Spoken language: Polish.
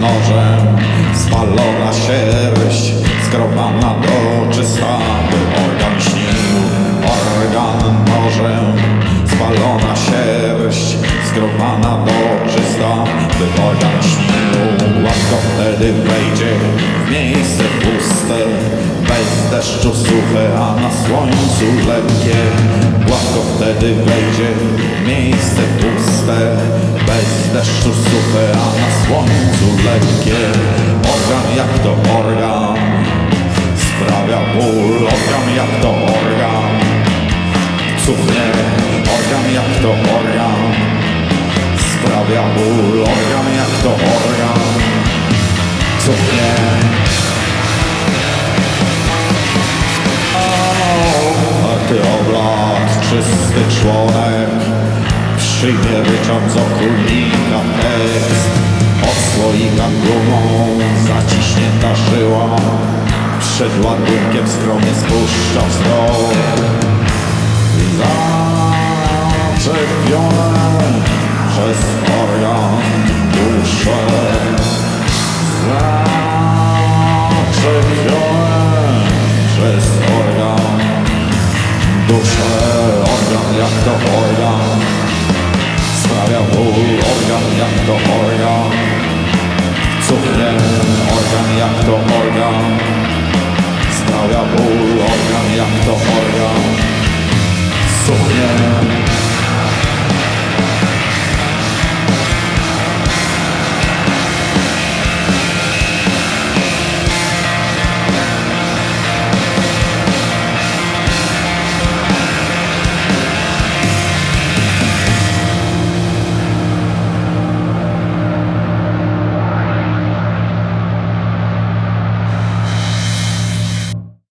nożem. Spalona sierść Skrobana do czysta By organ śnił Organ nożem. Spalona sierść Skrobana do czysta By organ śnił Gładko wtedy wejdzie W miejsce puste. Bez deszczu suche A na słońcu lekkie. Gładko wtedy wejdzie W miejsce puste deszczu suche A na słońcu lekkie. Organ jak to organ Sprawia ból. Organ jak to organ Cuchnie Organ jak to organ Sprawia ból. Organ jak to organ Cuchnie A ty oblat, czysty członek Przyjmie rycząc okulnika tekst Od słoika gumą zaciśnięta żyła Przed ładunkiem skromnie spuszcza wzrok jak to